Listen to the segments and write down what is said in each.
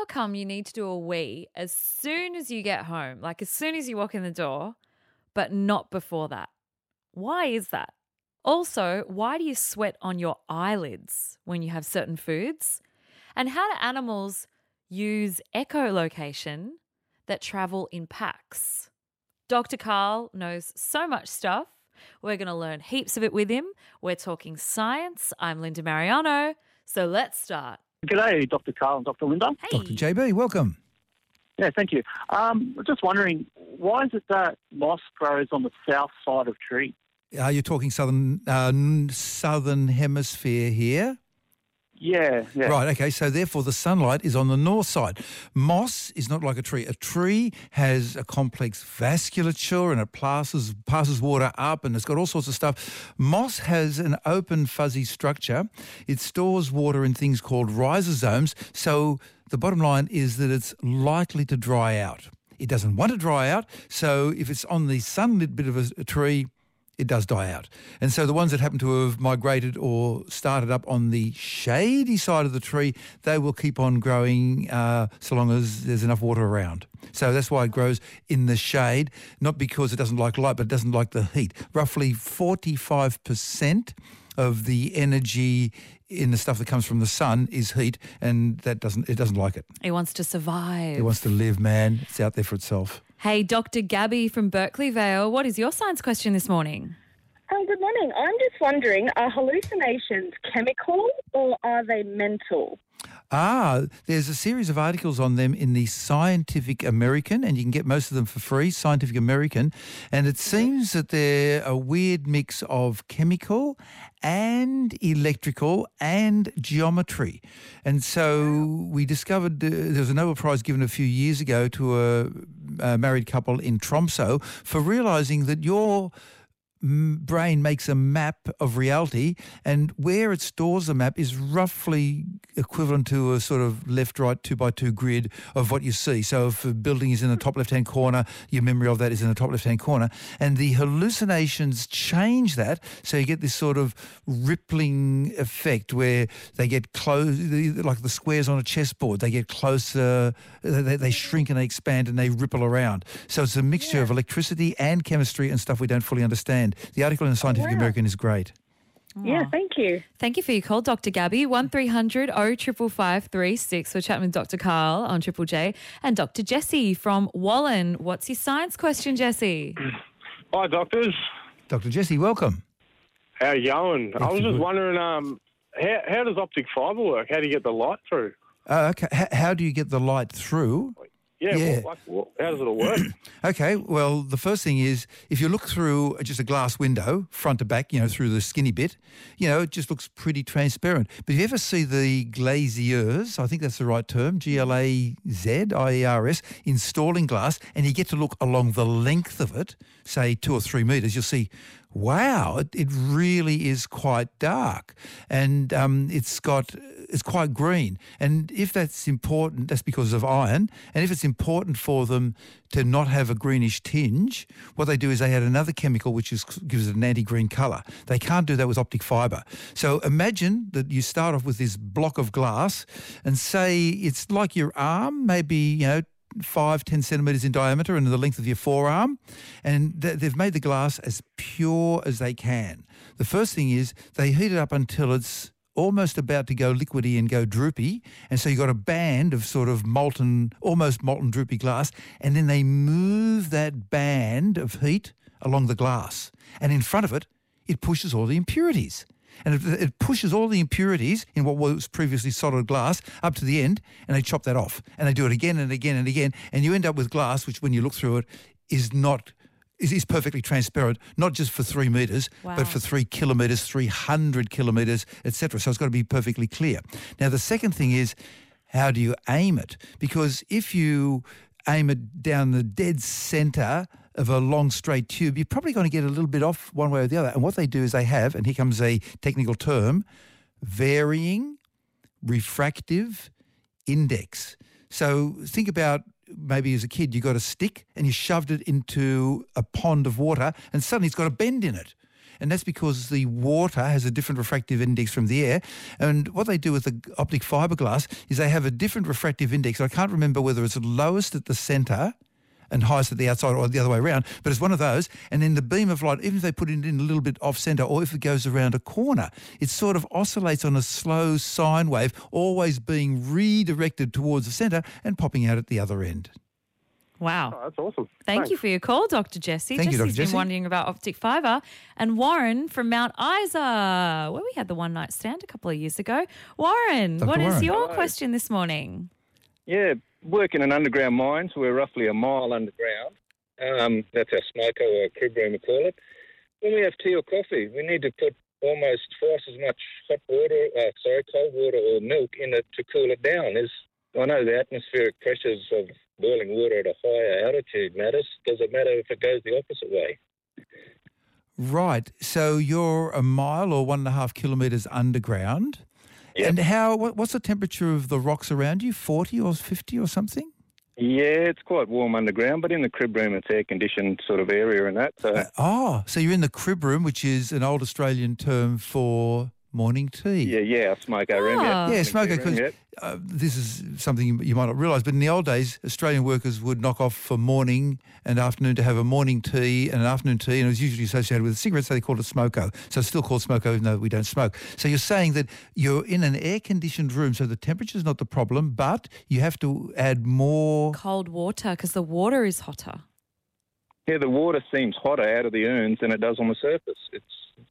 how come you need to do a wee as soon as you get home, like as soon as you walk in the door, but not before that? Why is that? Also, why do you sweat on your eyelids when you have certain foods? And how do animals use echolocation that travel in packs? Dr. Karl knows so much stuff. We're going to learn heaps of it with him. We're talking science. I'm Linda Marigliano. So let's start. G'day, Dr. Karl and Dr. Linda. Hey. Dr. JB, welcome. Yeah, thank you. Um, just wondering, why is it that moss grows on the south side of trees? Are you talking southern uh, southern hemisphere here? Yeah, yeah. Right, okay, so therefore the sunlight is on the north side. Moss is not like a tree. A tree has a complex vasculature and it passes, passes water up and it's got all sorts of stuff. Moss has an open fuzzy structure. It stores water in things called rhizosomes, so the bottom line is that it's likely to dry out. It doesn't want to dry out, so if it's on the sunlit bit of a, a tree, it does die out. And so the ones that happen to have migrated or started up on the shady side of the tree, they will keep on growing uh, so long as there's enough water around. So that's why it grows in the shade, not because it doesn't like light, but it doesn't like the heat. Roughly 45% of the energy in the stuff that comes from the sun is heat, and that doesn't it doesn't like it. It wants to survive. It wants to live, man. It's out there for itself. Hey, Dr. Gabby from Berkeley Vale, what is your science question this morning? Um, good morning. I'm just wondering, are hallucinations chemical or are they mental? Ah, there's a series of articles on them in the Scientific American, and you can get most of them for free, Scientific American. And it seems that they're a weird mix of chemical and electrical and geometry. And so we discovered uh, there was a Nobel Prize given a few years ago to a, a married couple in Tromso for realizing that your brain makes a map of reality, and where it stores the map is roughly equivalent to a sort of left-right two-by-two grid of what you see. So if a building is in the top left-hand corner, your memory of that is in the top left-hand corner, and the hallucinations change that, so you get this sort of rippling effect where they get close, like the squares on a chessboard, they get closer, they, they shrink and they expand and they ripple around. So it's a mixture of electricity and chemistry and stuff we don't fully understand. The article in the Scientific wow. American is great. Yeah, thank you. Thank you for your call, Dr. Gabby. 1300 055536. We're chatting with Dr. Karl on Triple J and Dr. Jesse from Wallen. What's your science question, Jesse? Hi, doctors. Dr. Jesse, welcome. How you going? I was Excellent. just wondering, um, how, how does optic fibre work? How do you get the light through? Uh, okay, H- how do you get the light through? Yeah, Yeah. Well, like, how does it all work? Okay, well, the first thing is if you look through just a glass window, front to back, you know, through the skinny bit, you know, it just looks pretty transparent. But if you ever see the glaziers, I think that's the right term, G L A Z I E R S, installing glass, and you get to look along the length of it, say two or three metres, you'll see, wow, it, it really is quite dark. And um, it's got, it's quite green. And if that's important, that's because of iron. And if it's important for them to not have a greenish tinge, what they do is they add another chemical which is, gives it an anti-green colour. They can't do that with optic fibre. So imagine that you start off with this block of glass and say it's like your arm, maybe, you know, five, ten centimetres in diameter and the length of your forearm. And th- they've made the glass as pure as they can. The first thing is they heat it up until it's almost about to go liquidy and go droopy. And so you've got a band of sort of molten, almost molten droopy glass. And then they move that band of heat along the glass. And in front of it, it pushes all the impurities. And it, it pushes all the impurities in what was previously solid glass up to the end, and they chop that off. And they do it again and again and again. And you end up with glass, which when you look through it, is not is, is perfectly transparent, not just for three metres, Wow. but for three kilometres, 300 kilometres, etc. So it's got to be perfectly clear. Now, the second thing is, how do you aim it? Because if you aim it down the dead centre of a long straight tube, you're probably going to get a little bit off one way or the other. And what they do is they have, and here comes a technical term, varying refractive index. So think about maybe as a kid you got a stick and you shoved it into a pond of water and suddenly it's got a bend in it. and that's because the water has a different refractive index from the air. And what they do with the optic fiberglass is they have a different refractive index. I can't remember whether it's lowest at the centre and highest at the outside or the other way around, but it's one of those. And then the beam of light, even if they put it in a little bit off centre or if it goes around a corner, it sort of oscillates on a slow sine wave, always being redirected towards the centre and popping out at the other end. Wow. Oh, that's awesome. Thank Thanks. you for your call, Dr. Jesse. Thank you, Jesse's Dr. been wondering about optic fibre. And Warren from Mount Isa, where we had the one night stand a couple of years ago. Warren, Dr. what is Warren. your Hello. question this morning? Yeah, work in an underground mine, so we're roughly a mile underground. Um, that's our smoker or crib room, we call it. When we have tea or coffee, we need to put almost twice as much hot water, uh, sorry, cold water or milk in it to cool it down. Is I know the atmospheric pressures of boiling water at a higher altitude matters. Does it matter if it goes the opposite way? Right. So you're a mile or one and a half kilometres underground. Yep. And how? What, what's the temperature of the rocks around you? Forty or fifty or something? Yeah, it's quite warm underground, but in the crib room, it's air conditioned sort of area and that. So Uh, oh, so you're in the crib room, which is an old Australian term for morning tea. yeah, yeah, a smoker room. Ah. Yeah, Yeah, smoker. Because yeah. uh, this is something you, you might not realise, but in the old days, Australian workers would knock off for morning and afternoon to have a morning tea and an afternoon tea, and it was usually associated with cigarettes. So they called it smoko. So it's still called smoko, even though we don't smoke. So you're saying that you're in an air-conditioned room, so the temperature's not the problem, but you have to add more. Cold water, because the water is hotter. Yeah, the water seems hotter out of the urns than it does on the surface. It's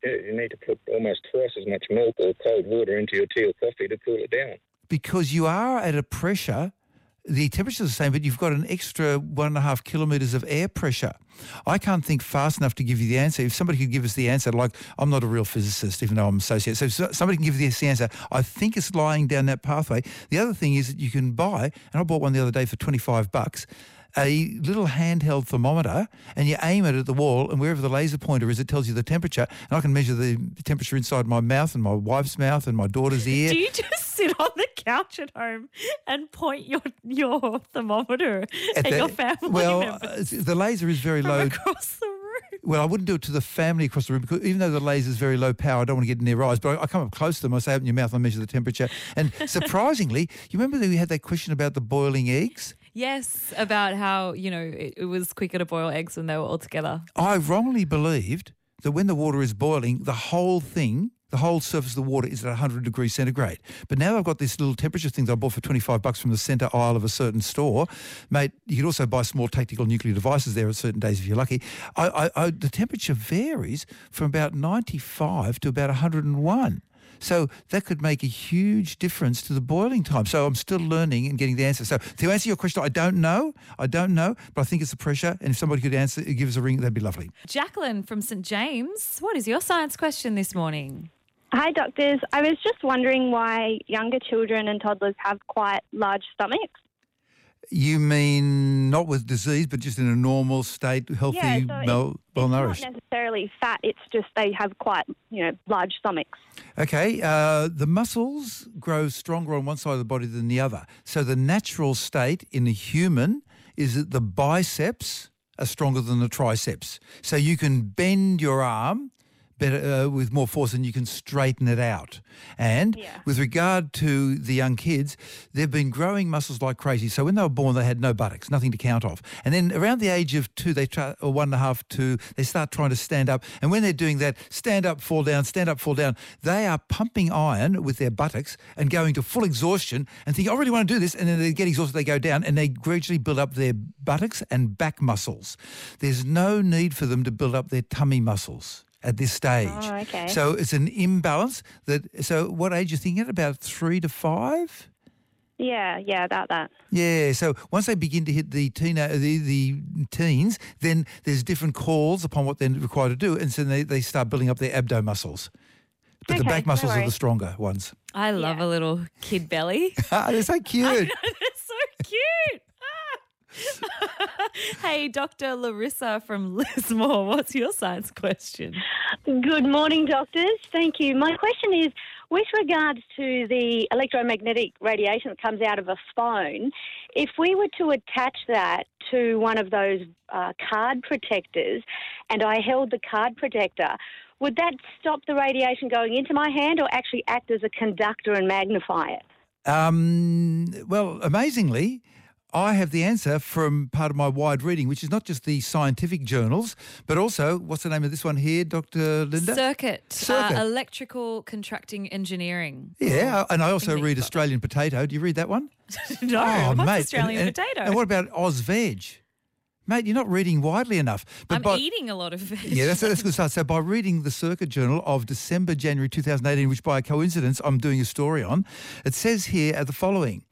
you need to put almost twice as much milk or cold water into your tea or coffee to cool it down. because you are at a pressure. The temperature's the same, but you've got an extra one and a half kilometres of air pressure. I can't think fast enough to give you the answer. If somebody could give us the answer, like I'm not a real physicist, even though I'm associate. So if somebody can give us the answer. I think it's lying down that pathway. The other thing is that you can buy, and I bought one the other day for 25 bucks, a little handheld thermometer, and you aim it at the wall, and wherever the laser pointer is, it tells you the temperature. And I can measure the temperature inside my mouth and my wife's mouth and my daughter's ear. Do you just sit on the couch at home and point your your thermometer at, the- your family well, members uh, the laser is very low. across the room? Well, I wouldn't do it to the family across the room because even though the laser is very low power, I don't want to get in their eyes. But I, I come up close to them. I say, open your mouth and measure the temperature. And surprisingly, you remember that we had that question about the boiling eggs? Yes, about how you know it, it was quicker to boil eggs when they were all together. I wrongly believed that when the water is boiling, the whole thing, the whole surface of the water is at 100 degrees centigrade. But now I've got this little temperature thing that I bought for 25 bucks from the centre aisle of a certain store. Mate, you can also buy small tactical nuclear devices there at certain days if you're lucky. I, I, I, the temperature varies from about 95 to about 101. So that could make a huge difference to the boiling time. So I'm still learning and getting the answer. So to answer your question, I don't know. I don't know, but I think it's the pressure. And if somebody could answer, give us a ring, that'd be lovely. Jacqueline from St James, what is your science question this morning? Hi, doctors. I was just wondering why younger children and toddlers have quite large stomachs. You mean not with disease, but just in a normal state, healthy, Yeah, so well, well It's nourished? not necessarily fat. It's just they have quite, you know, large stomachs. Okay, uh, the muscles grow stronger on one side of the body than the other. So the natural state in a human is that the biceps are stronger than the triceps. So you can bend your arm better uh, with more force and you can straighten it out. And Yeah. with regard to the young kids, they've been growing muscles like crazy. So when they were born, they had no buttocks, nothing to count off. And then around the age of two, they try, or one and a half, two, they start trying to stand up. And when they're doing that, stand up, fall down, stand up, fall down, they are pumping iron with their buttocks and going to full exhaustion and think, I really want to do this. And then they get exhausted, they go down and they gradually build up their buttocks and back muscles. There's no need for them to build up their tummy muscles at this stage. Oh, okay. So it's an imbalance that so what age are you thinking? About three to five? Yeah, yeah, about that. Yeah, so once they begin to hit the teen, the, the teens, then there's different calls upon what they're required to do, and so they, they start building up their abdo muscles. But the Okay, back no muscles are the stronger ones. I love Yeah. a little kid belly. Ah, they're so cute. They're so cute. Hey, Dr. Larissa from Lismore, what's your science question? Good morning, doctors. Thank you. My question is with regards to the electromagnetic radiation that comes out of a phone, if we were to attach that to one of those uh, card protectors and I held the card protector, would that stop the radiation going into my hand or actually act as a conductor and magnify it? Um, well, amazingly, I have the answer from part of my wide reading, which is not just the scientific journals, but also, what's the name of this one here, Dr. Linda? Circuit, Circuit. Uh, electrical contracting engineering. yeah, and I also think read Australian Potato. Do you read that one? no, oh, what's mate. Australian and, and- potato? And what about Oz Veg? Mate, you're not reading widely enough. But I'm by- eating a lot of veg. Yeah, that's, that's a good start. So by reading the Circuit Journal of December, January 2018, which by coincidence I'm doing a story on, it says here the following.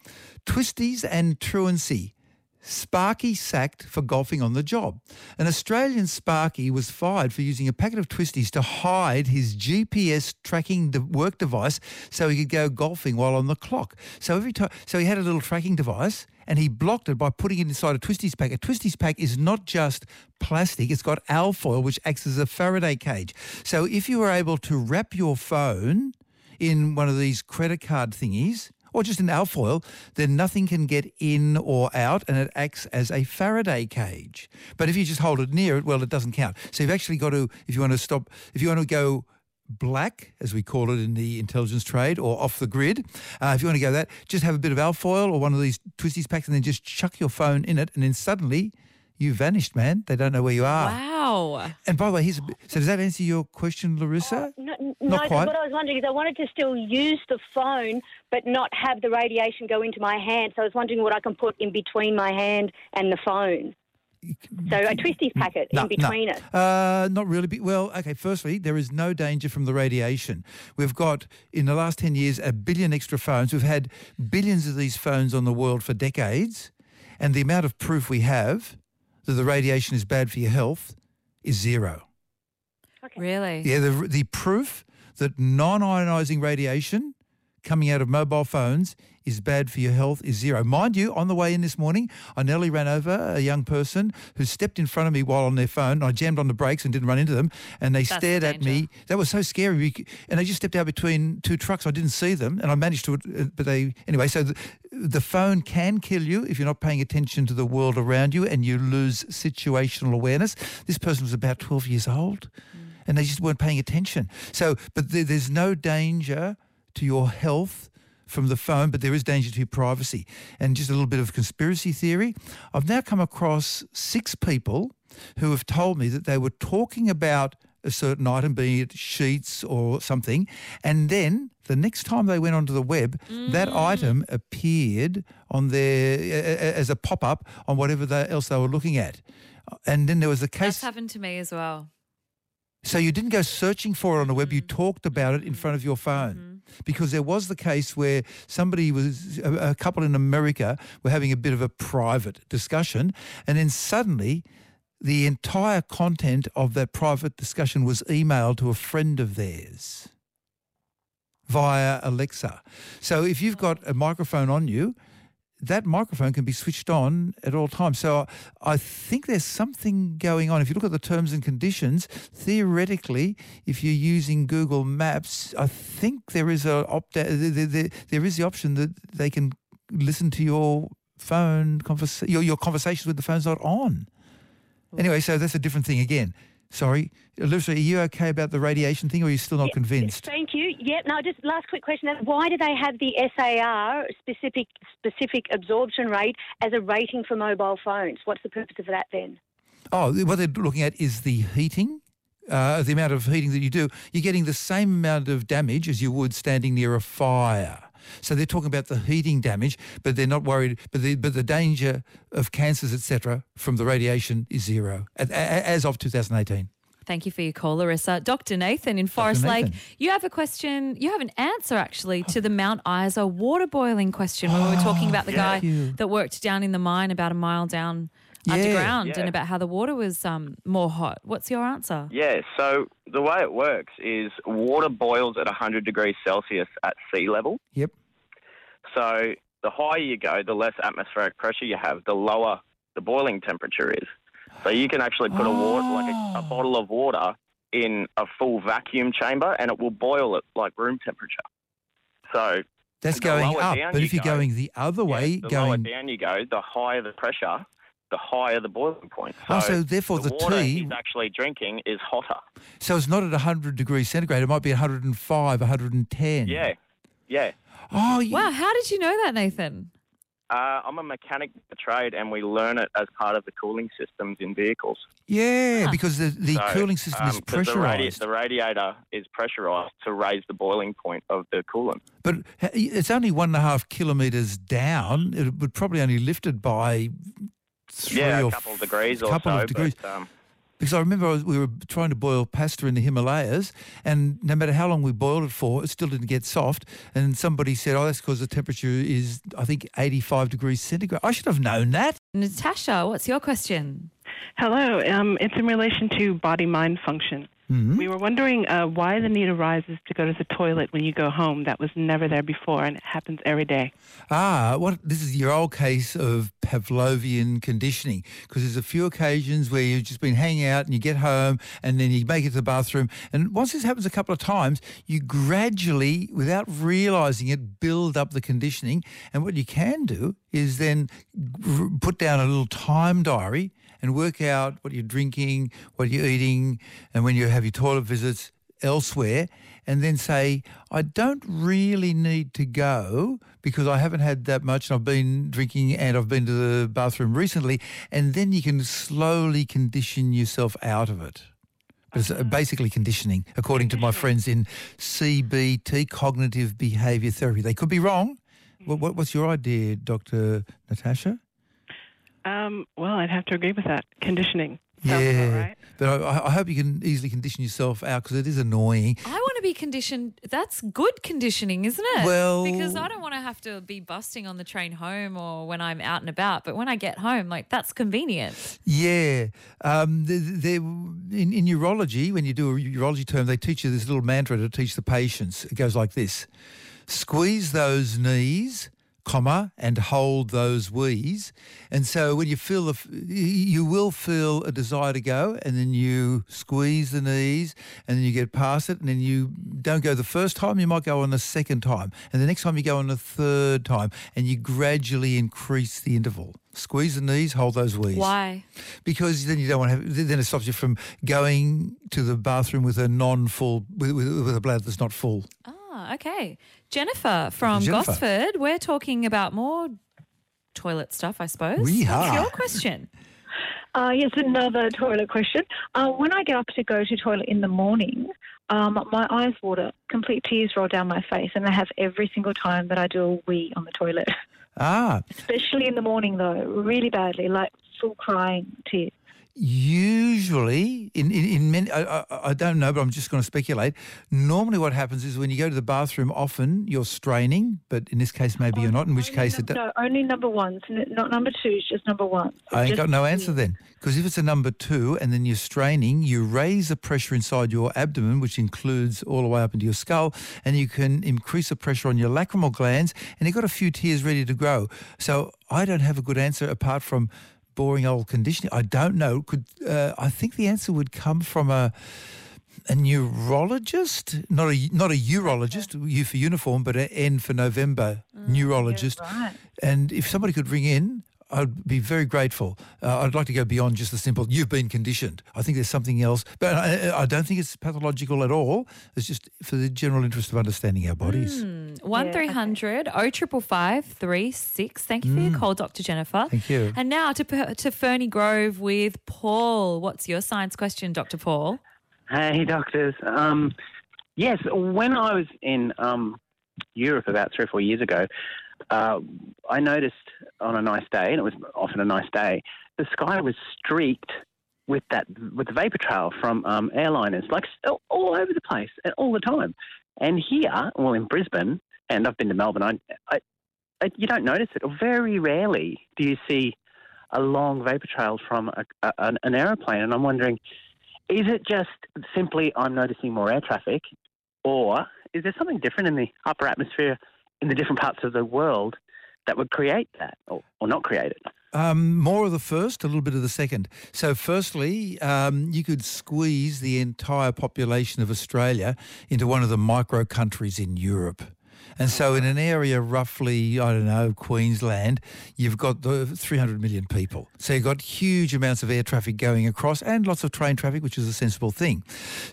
Twisties and truancy. Sparky sacked for golfing on the job. An Australian Sparky was fired for using a packet of twisties to hide his GPS tracking de- work device so he could go golfing while on the clock. So every time, so he had a little tracking device and he blocked it by putting it inside a twisties pack. A twisties pack is not just plastic; it's got alfoil, which acts as a Faraday cage. So if you were able to wrap your phone in one of these credit card thingies or just an alfoil, then nothing can get in or out and it acts as a Faraday cage. But if you just hold it near it, well, it doesn't count. So you've actually got to, if you want to stop, if you want to go black, as we call it in the intelligence trade, or off the grid, uh, if you want to go that, just have a bit of alfoil or one of these twisties packs and then just chuck your phone in it and then suddenly you vanished, man. They don't know where you are. Wow. And by the way, here's a bit, so does that answer your question, Larissa? No, n- Not no, quite. what I was wondering is I wanted to still use the phone but not have the radiation go into my hand. So I was wondering what I can put in between my hand and the phone. So a twisties packet No, in between no. it. Uh, not really. Well, okay, firstly, there is no danger from the radiation. We've got, in the last 10 years, a billion extra phones. We've had billions of these phones on the world for decades. And the amount of proof we have that the radiation is bad for your health is zero. Really? Yeah, the, the proof that non-ionizing radiation coming out of mobile phones is bad for your health is zero. Mind you, on the way in this morning, I nearly ran over a young person who stepped in front of me while on their phone. And I jammed on the brakes and didn't run into them, and they That's stared at me. That was so scary. And they just stepped out between two trucks. I didn't see them, and I managed to. uh, But they anyway. So the, the phone can kill you if you're not paying attention to the world around you, and you lose situational awareness. This person was about 12 years old and they just weren't paying attention. So, but there, there's no danger to your health from the phone, but there is danger to your privacy. And just a little bit of conspiracy theory. I've now come across six people who have told me that they were talking about a certain item, be it sheets or something, and then the next time they went onto the web, that mm. item appeared on their as a pop-up on whatever they, else they were looking at. And then there was a case. That's happened to me as well. So you didn't go searching for it on the web, you mm. talked about it in front of your phone. Mm-hmm. Because there was the case where somebody was, a, a couple in America were having a bit of a private discussion, and then suddenly the entire content of that private discussion was emailed to a friend of theirs via Alexa. So if you've got a microphone on you, that microphone can be switched on at all times. So I think there's something going on. If you look at the terms and conditions, theoretically, if you're using Google Maps, I think there is a opt uh, there, there, there- there is the option that they can listen to your phone conversa- your your conversations with the phone's not on. Anyway, so that's a different thing again. Sorry, Elizabeth, are you okay about the radiation thing, or are you still not convinced? Thank you. Yep. No, just last quick question. Why do they have the SAR specific specific absorption rate as a rating for mobile phones? What's the purpose of that then? Oh, what they're looking at is the heating, uh, the amount of heating that you do. You're getting the same amount of damage as you would standing near a fire. So they're talking about the heating damage, but they're not worried. But the but the danger of cancers, etc., from the radiation is zero as of 2018. Thank you for your call, Larissa. Dr. Nathan in Forest Lake, you have a question, you have an answer actually to the Mount Isa water boiling question when we were talking about the guy you. that worked down in the mine about a mile down Yeah. underground and about how the water was um, more hot. What's your answer? Yeah, so the way it works is water boils at 100 degrees Celsius at sea level. Yep. So the higher you go, the less atmospheric pressure you have, the lower the boiling temperature is. So you can actually put a water, like a, a bottle of water in a full vacuum chamber and it will boil at like room temperature. So That's going up. But you if you're go- going the other way, the lower going down you go, the higher the pressure, the higher the boiling point. Oh, so therefore the, the water tea- he's actually drinking is hotter. So it's not at 100 degrees centigrade. It might be 105, 110. Yeah, yeah. Oh, you, Wow, how did you know that, Nathan? Uh, I'm a mechanic by trade, and we learn it as part of the cooling systems in vehicles. yeah, Huh. because the, the So, cooling system is um, 'cause The, radi- pressurized. the radiator is pressurized to raise the boiling point of the coolant. But it's only one and a half kilometres down. It would probably only lift it by three yeah, or a couple of degrees or couple so. of degrees. But, um, Because I remember I was, we were trying to boil pasta in the Himalayas, and no matter how long we boiled it for, it still didn't get soft. And somebody said, "Oh, that's because the temperature is, I think, 85 degrees centigrade." I should have known that. Natasha, what's your question? Hello. Um, it's in relation to body mind function. Mhm. We were wondering uh, why the need arises to go to the toilet when you go home. That was never there before, and it happens every day. Ah, what this is your old case of Pavlovian conditioning because there's a few occasions where you've just been hanging out and you get home and then you make it to the bathroom and once this happens a couple of times, you gradually, without realizing it, build up the conditioning. And what you can do is then put down a little time diary and work out what you're drinking, what you're eating, and when you have your toilet visits elsewhere, and then say, I don't really need to go because I haven't had that much and I've been drinking and I've been to the bathroom recently, and then you can slowly condition yourself out of it. It's uh, basically conditioning, according to my friends in CBT, cognitive behaviour therapy. They could be wrong. What, what, what's your idea, Dr. Natasha? Um, well, I'd have to agree with that. Conditioning. Yeah, right. but I, I hope you can easily condition yourself out because it is annoying. I want to be conditioned. That's good conditioning, isn't it? Well- because I don't want to have to be busting on the train home or when I'm out and about. But when I get home, like that's convenient. Yeah, um, the, the, in, in urology, when you do a urology term, they teach you this little mantra to teach the patients. It goes like this: squeeze those knees, comma, and hold those wheeze. And so when you feel the, you will feel a desire to go, and then you squeeze the knees, and then you get past it, and then you don't go the first time. You might go on the second time, and the next time you go on the third time, and you gradually increase the interval. Squeeze the knees, hold those wees. Why? because then you don't want to have, then it stops you from going to the bathroom with a non-full with, with, with a bladder that's not full. Oh. Ah, okay. Jennifer from Jennifer. Gosford. We're talking about more toilet stuff, I suppose. We What's your question? Uh, yes, another toilet question. Uh, when I get up to go to toilet in the morning, um, my eyes water, complete tears roll down my face, and they have every single time that I do a wee on the toilet. Ah, Especially in the morning, though, really badly, like full crying tears. Usually in in, in many I, I, don't know, but I'm just going to speculate. Normally, what happens is when you go to the bathroom, often you're straining, but in this case, maybe you're oh, not. In which case, it. no, only number ones, not number twos, just number ones. I ain't got no answer then. Because if it's a number two and then you're straining, you raise the pressure inside your abdomen, which includes all the way up into your skull, and you can increase the pressure on your lacrimal glands, and you've got a few tears ready to grow. So I don't have a good answer apart from boring old conditioning. I don't know. Could uh, I think the answer would come from a a neurologist, not a not a urologist, U for uniform, but an N for November neurologist. right. And if somebody could ring in, I'd be very grateful. Uh, I'd like to go beyond just the simple, you've been conditioned. I think there's something else. But I, I don't think it's pathological at all. It's just for the general interest of understanding our bodies. One three hundred oh triple five three six. Thank you for your call, Dr. Jennifer. Mm. Thank you. And now to to Ferny Grove with Paul. What's your science question, Dr. Paul? Hey, doctors. Um, yes, when I was in um, Europe about three or four years ago, uh, I noticed on a nice day, and it was often a nice day, the sky was streaked with that with the vapor trail from um, airliners, like all, over the place and all the time. And here, well, in Brisbane, and I've been to Melbourne, I, I, I, you don't notice it. Very rarely do you see a long vapor trail from a, a, an, an aeroplane. And I'm wondering, is it just simply I'm noticing more air traffic, or is there something different in the upper atmosphere in the different parts of the world that would create that, or, or not create it? Um, more of the first, a little bit of the second. So, firstly, um, you could squeeze the entire population of Australia into one of the micro countries in Europe. And so in an area roughly, I don't know, Queensland, you've got the 300 million people. So you've got huge amounts of air traffic going across and lots of train traffic, which is a sensible thing.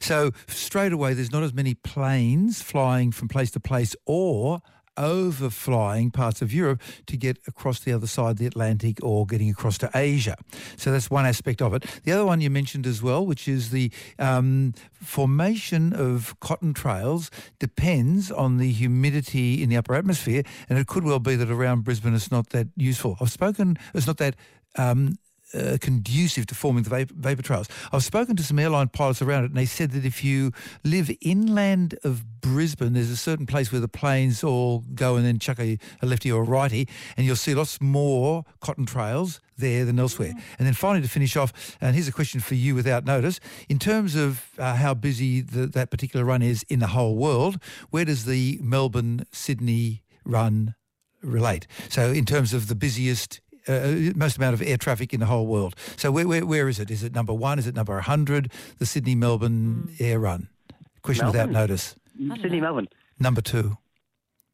So straight away, there's not as many planes flying from place to place or overflying parts of Europe to get across the other side of the Atlantic or getting across to Asia. So that's one aspect of it. The other one you mentioned as well, which is the um, formation of contrails depends on the humidity in the upper atmosphere, and it could well be that around Brisbane it's not that useful. I've spoken, it's not that um, uh, conducive to forming the vapor, vapor trails. I've spoken to some airline pilots around it, and they said that if you live inland of Brisbane, there's a certain place where the planes all go and then chuck a, a lefty or a righty, and you'll see lots more contrails there than elsewhere. And then finally, to finish off, and here's a question for you without notice. In terms of uh, how busy the, that particular run is in the whole world, where does the Melbourne-Sydney run relate? So in terms of the busiest uh, most amount of air traffic in the whole world. So where, where, where is it? Is it number one? Is it number 100? The Sydney-Melbourne air run? Question without notice. Sydney, Melbourne. Number two.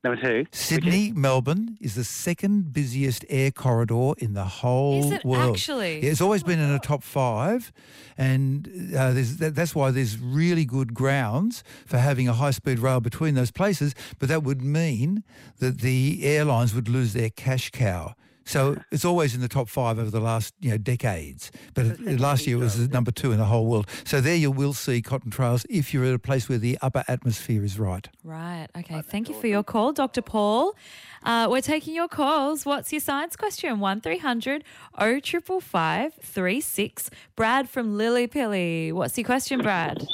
Number two. Sydney, Melbourne is the second busiest air corridor in the whole Is it world. actually? Yeah, it's always been in the top five, and uh, there's, that, that's why there's really good grounds for having a high-speed rail between those places. But that would mean that the airlines would lose their cash cow. So it's always in the top five over the last you know decades. But last year it was number two in the whole world. So there you will see contrails if you're at a place where the upper atmosphere is right. Right. Okay. Thank you for your call, Dr. Paul. Uh, we're taking your calls. What's your science question? 1300 0555 36. Brad from Lilli Pilli. What's your question, Brad?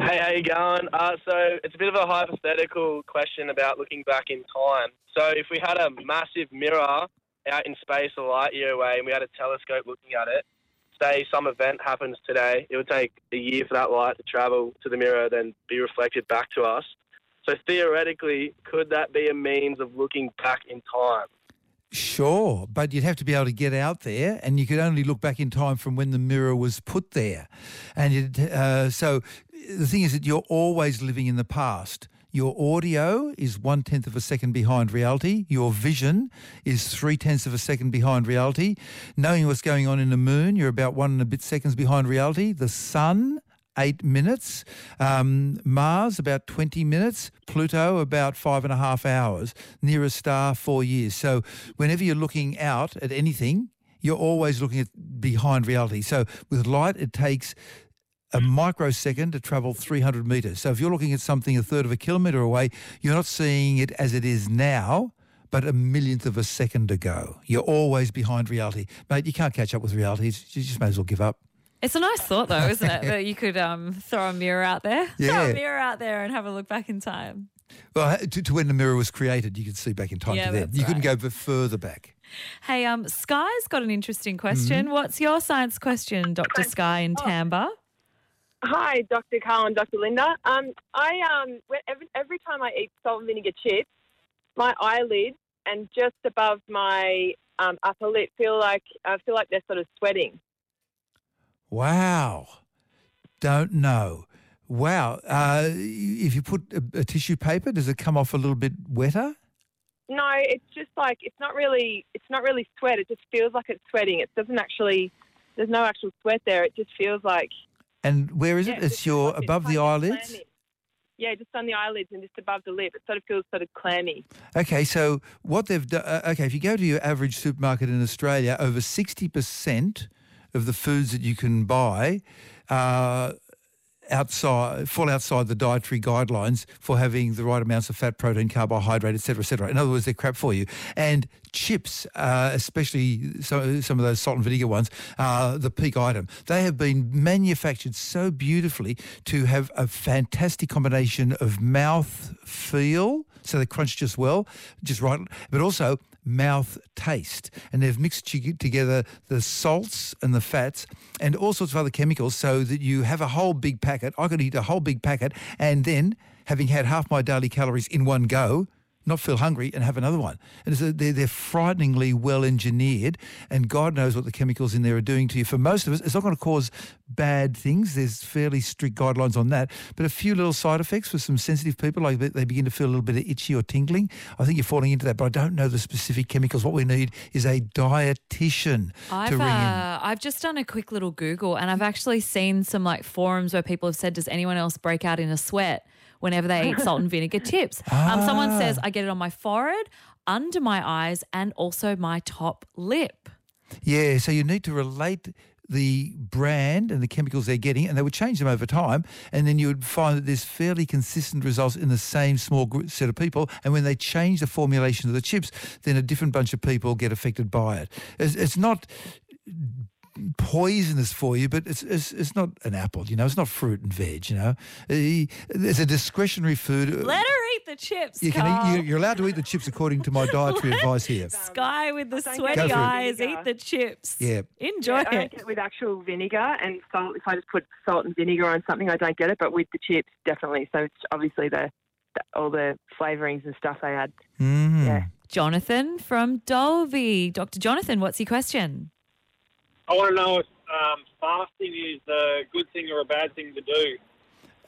Hey, how you going? Uh, so it's a bit of a hypothetical question about looking back in time. So if we had a massive mirror out in space a light year away and we had a telescope looking at it, say some event happens today, it would take a year for that light to travel to the mirror, then be reflected back to us. So theoretically, could that be a means of looking back in time? Sure, but you'd have to be able to get out there, and you could only look back in time from when the mirror was put there. And uh, so the thing is that you're always living in the past. Your audio is one tenth of a second behind reality. Your vision is three tenths of a second behind reality. Knowing what's going on in the moon, you're about one and a bit seconds behind reality. The sun, eight minutes. Um, Mars, about 20 minutes. Pluto, about five and a half hours. Nearest star, four years. So whenever you're looking out at anything, you're always looking at behind reality. So with light, it takes a microsecond to travel 300 metres. So if you're looking at something a third of a kilometre away, you're not seeing it as it is now, but a millionth of a second ago. You're always behind reality. Mate, you can't catch up with reality. You just may as well give up. It's a nice thought, though, isn't it? that you could um, throw a mirror out there, throw a mirror out there, and have a look back in time. Well, to, to when the mirror was created, you could see back in time Yeah, to then. that's You couldn't go further back. Hey, um, Sky's got an interesting question. Mm-hmm. What's your science question, Dr. Sky in Tamba? Hi, Dr. Karl and Dr. Linda. Um, I um, every, every time I eat salt and vinegar chips, my eyelids and just above my um, upper lip feel like I feel like they're sort of sweating. Wow. Don't know. Wow. Uh, if you put a, a tissue paper, does it come off a little bit wetter? No, it's just like it's not really it's not really sweat. It just feels like it's sweating. It doesn't actually. There's no actual sweat there. It just feels like And where is it? Yeah, it's your above the eyelids? clammy. Yeah, just on the eyelids and just above the lip. It sort of feels sort of clammy. Okay, so what they've done, uh, okay, if you go to your average supermarket in Australia, over 60% of the foods that you can buy uh, outside fall outside the dietary guidelines for having the right amounts of fat, protein, carbohydrate, etc., etc. In other words, they're crap for you. And chips, uh, especially some, some of those salt and vinegar ones, are the peak item. They have been manufactured so beautifully to have a fantastic combination of mouth feel, so they crunch just well, just right, but also mouth taste. And they've mixed together the salts and the fats and all sorts of other chemicals so that you have a whole big packet. I could eat a whole big packet and then, having had half my daily calories in one go, not feel hungry and have another one. And so they're, they're frighteningly well engineered, and God knows what the chemicals in there are doing to you. For most of us, it's not going to cause bad things. There's fairly strict guidelines on that, but a few little side effects for some sensitive people, like they begin to feel a little bit of itchy or tingling. I think you're falling into that, but I don't know the specific chemicals. What we need is a dietitian I've ring in. uh, I've just done a quick little Google and I've actually seen some like forums where people have said, "Does anyone else break out in a sweat whenever they eat salt and vinegar chips?" Um, someone Ah. says, "I get it on my forehead, under my eyes, and also my top lip." Yeah, so you need to relate the brand and the chemicals they're getting, and they would change them over time, and then you would find that there's fairly consistent results in the same small group, set of people. And when they change the formulation of the chips, then a different bunch of people get affected by it. It's, it's not poisonous for you, but it's, it's it's not an apple, you know. It's not fruit and veg, you know. It's a discretionary food. Let her eat the chips. You can eat, you- you're allowed to eat the chips according to my dietary advice here. Sky with the sweaty for it. eyes, eat the chips. Yeah. Enjoy Yeah, I don't it. get it with actual vinegar and salt. If I just put salt and vinegar on something, I don't get it. But with the chips, definitely. So it's obviously the, the all the flavourings and stuff they add. Mm. Yeah. Jonathan from Dalby. Dr. Jonathan, what's your question? I want to know if um, fasting is a good thing or a bad thing to do.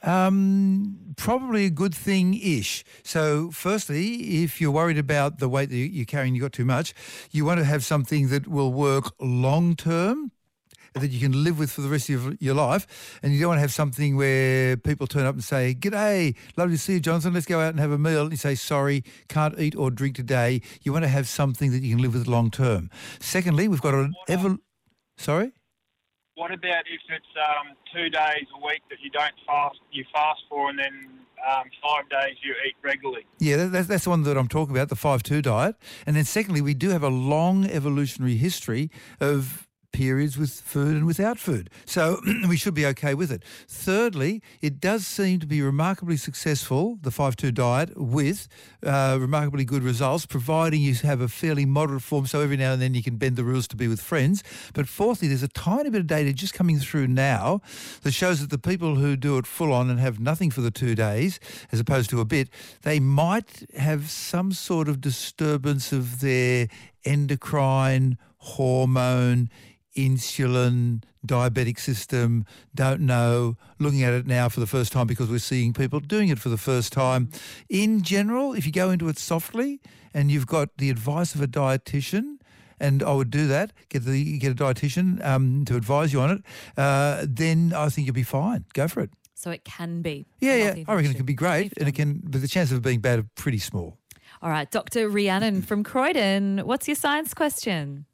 Um, probably a good thing-ish. So, firstly, if you're worried about the weight that you- you're carrying, you got too much, you want to have something that will work long-term that you can live with for the rest of your life. And you don't want to have something where people turn up and say, G'day, lovely to see you, Johnson. Let's go out and have a meal. And you say, sorry, can't eat or drink today. You want to have something that you can live with long term. Secondly, we've got an ever... Sorry? What about if it's um, two days a week that you don't fast, you fast for, and then um, five days you eat regularly? Yeah, that, that's, that's the one that I'm talking about, the 5-2 diet. And then secondly, we do have a long evolutionary history of periods with food and without food. So we should be okay with it. Thirdly, it does seem to be remarkably successful, the 5-2 diet, with uh, remarkably good results, providing you have a fairly moderate form, so every now and then you can bend the rules to be with friends. But fourthly, there's a tiny bit of data just coming through now that shows that the people who do it full on and have nothing for the two days, as opposed to a bit, they might have some sort of disturbance of their endocrine, hormone, insulin, diabetic system, don't know, looking at it now for the first time because we're seeing people doing it for the first time. In general, if you go into it softly and you've got the advice of a dietitian, and I would do that, get the get a dietitian um, to advise you on it, uh, then I think you'll be fine. Go for it. So it can be. Yeah, yeah, I reckon it can be great, and it can, but the chances of it being bad are pretty small. All right, Dr. Rhiannon from Croydon. What's your science question?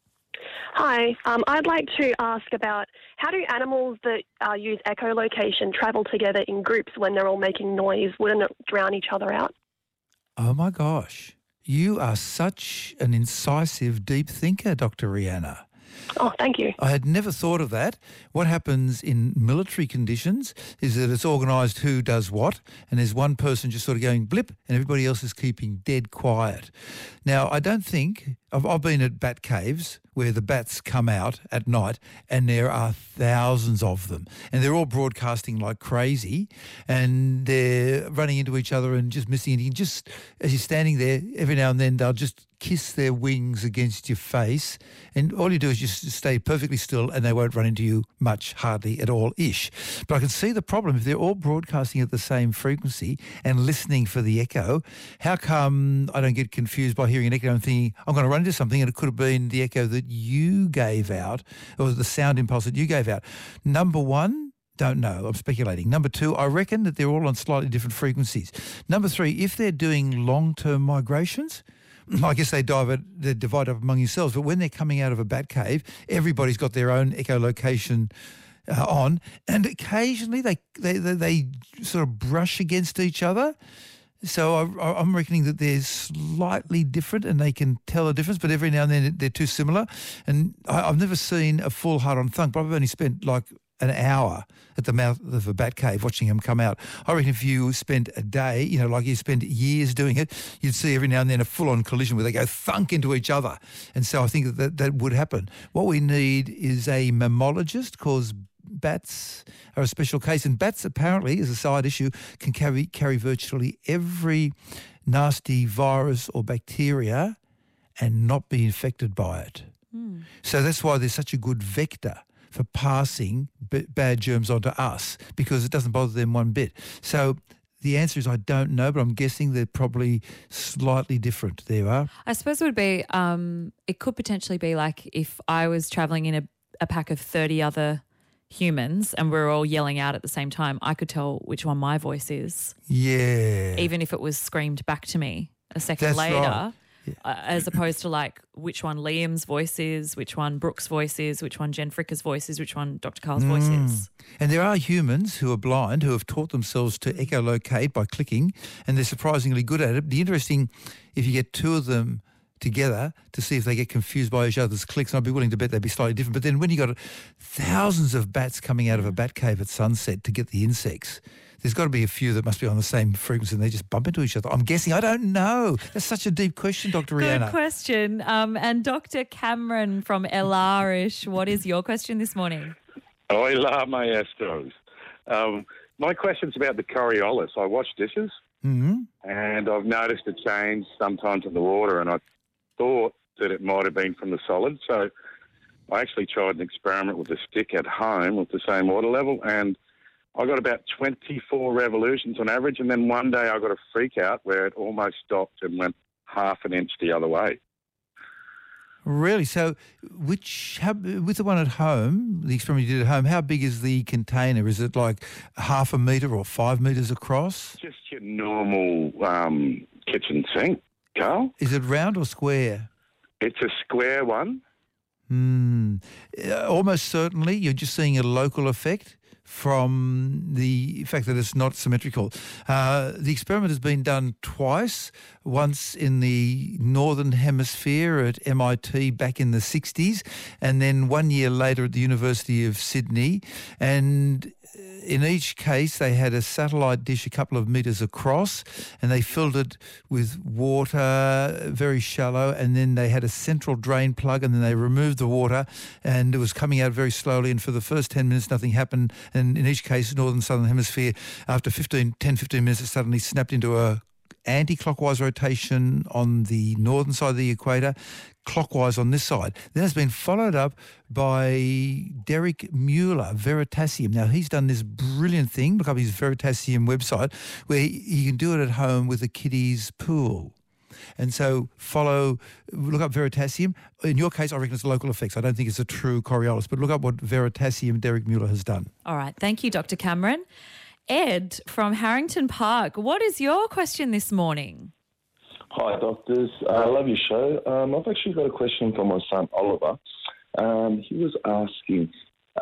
Hi, um, I'd like to ask about how do animals that uh, use echolocation travel together in groups when they're all making noise? Wouldn't it drown each other out? Oh my gosh. You are such an incisive, deep thinker, Dr. Rihanna. Oh, thank you. I had never thought of that. What happens in military conditions is that it's organised who does what, and there's one person just sort of going blip, and everybody else is keeping dead quiet. Now, I don't think I've, I've been at bat caves where the bats come out at night, and there are thousands of them, and they're all broadcasting like crazy, and they're running into each other and just missing anything. Just as you're standing there, every now and then they'll just kiss their wings against your face, and all you do is just stay perfectly still, and they won't run into you much, hardly at all ish. But I can see the problem if they're all broadcasting at the same frequency and listening for the echo. How come I don't get confused by hearing an echo and thinking I'm going to run into something, and it could have been the echo that you gave out, or the sound impulse that you gave out? Number one. Don't know. I'm speculating. Number two, I reckon that they're all on slightly different frequencies. Number three, if they're doing long-term migrations, I guess they divide, they divide up among yourselves. But when they're coming out of a bat cave, everybody's got their own echolocation uh, on, and occasionally they, they they they sort of brush against each other. So I, I'm reckoning that they're slightly different, and they can tell a difference. But every now and then they're too similar. And I, I've never seen a full hard-on thunk, but I've only spent like an hour at the mouth of a bat cave watching them come out. I reckon if you spent a day, you know, like you spend years doing it, you'd see every now and then a full-on collision where they go thunk into each other. And so I think that that, would happen. What we need is a mammologist because bats are a special case. And bats apparently, as a side issue, can carry, carry virtually every nasty virus or bacteria and not be infected by it. Hmm. So that's why they're such a good vector for passing b- bad germs onto us because it doesn't bother them one bit. So the answer is I don't know, but I'm guessing they're probably slightly different. There are. I suppose it would be, um, it could potentially be like if I was traveling in a, a pack of 30 other humans and we're all yelling out at the same time, I could tell which one my voice is, Yeah. even if it was screamed back to me a second That's later. right. uh, As opposed to like which one Liam's voice is, which one Brooke's voice is, which one Jen Fricker's voice is, which one Dr. Karl's voice Mm. is. And there are humans who are blind who have taught themselves to echolocate by clicking, and they're surprisingly good at it. The interesting, if you get two of them together to see if they get confused by each other's clicks, and I'd be willing to bet they'd be slightly different. But then when you've got thousands of bats coming out of a bat cave at sunset to get the insects, there's got to be a few that must be on the same frequency and they just bump into each other. I'm guessing. I don't know. That's such a deep question, Dr. Good Rihanna. question. Um, and Dr. Cameron from Elarish, what is your question this morning? Hola, maestros. Um, my question's about the Coriolis. I wash dishes hmm and I've noticed a change sometimes in the water, and I thought that it might have been from the solid. So I actually tried an experiment with a stick at home with the same water level, and I got about 24 revolutions on average. And then one day I got a freak out where it almost stopped and went half an inch the other way. Really? So, which how, with the one at home, the experiment you did at home, how big is the container? Is it like half a metre or five metres across? Just your normal um, kitchen sink, Karl. Is it round or square? It's a square one. Hmm. Uh, almost certainly, you're just seeing a local effect from the fact that it's not symmetrical. Uh, the experiment has been done twice, once in the Northern Hemisphere at MIT back in the 60s, and then one year later at the University of Sydney. And in each case, they had a satellite dish a couple of metres across, and they filled it with water, very shallow, and then they had a central drain plug, and then they removed the water, and it was coming out very slowly. And for the first 10 minutes, nothing happened. And in each case, Northern Southern Hemisphere, after 15, 10, 15 minutes, it suddenly snapped into a anti-clockwise rotation on the northern side of the equator, clockwise on this side. Then it's been followed up by Derek Mueller, Veritasium. Now, he's done this brilliant thing. Look up his Veritasium website, where you can do it at home with a kiddie's pool. And so follow, look up Veritasium. In your case, I reckon it's local effects. I don't think it's a true Coriolis, but look up what Veritasium Derek Mueller has done. All right. Thank you, Dr. Cameron. Ed from Harrington Park, what is your question this morning? Hi, doctors. Uh, I love your show. Um, I've actually got a question for my son Oliver. Um, he was asking,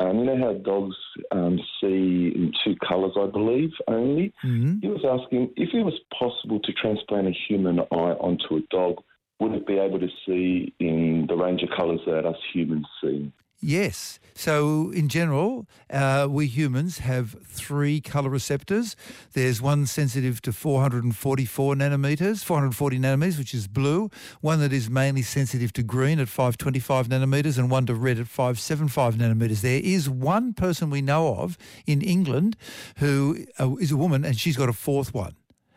um, you know how dogs um, see in two colours, I believe, only? Mm-hmm. He was asking if it was possible to transplant a human eye onto a dog, would it be able to see in the range of colours that us humans see? Yes. So, in general, uh, we humans have three colour receptors. There's one sensitive to 444 nanometers, 440 nanometers, which is blue, one that is mainly sensitive to green at 525 nanometers, and one to red at 575 nanometers. There is one person we know of in England who uh, is a woman, and she's got a fourth one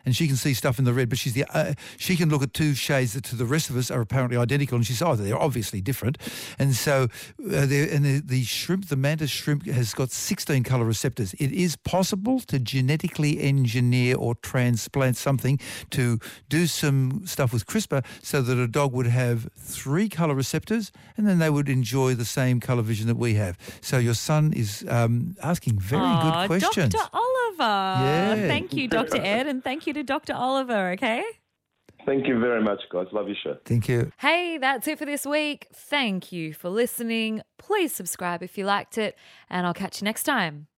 and she can see stuff in the red, but she's the uh, she can look at two shades that to the rest of us are apparently identical, and she says, "Oh, they're obviously different." And so, uh, and the, the shrimp, the mantis shrimp, has got 16 color receptors. It is possible to genetically engineer or transplant something to do some stuff with CRISPR, so that a dog would have three color receptors, and then they would enjoy the same color vision that we have. So your son is um, asking very Aw, good questions. Dr. Oliver. Yeah. Thank you, Dr. Ed, and thank you to Dr. Oliver, okay? Thank you very much, guys. Love your show. Thank you. Hey, that's it for this week. Thank you for listening. Please subscribe if you liked it, and I'll catch you next time.